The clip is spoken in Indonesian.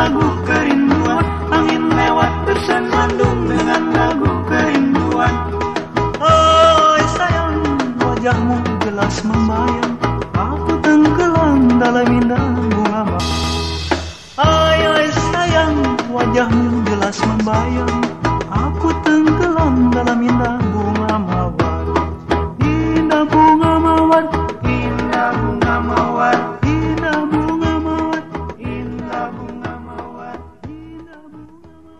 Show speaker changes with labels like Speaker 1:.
Speaker 1: lagu kerinduan. Angin lewat bersenandung dengan lagu kerinduan. Oh sayang, wajahmu jelas membayang. Aku tenggelam dalam indah bunga Ay, sayang, wajahmu jelas membayang.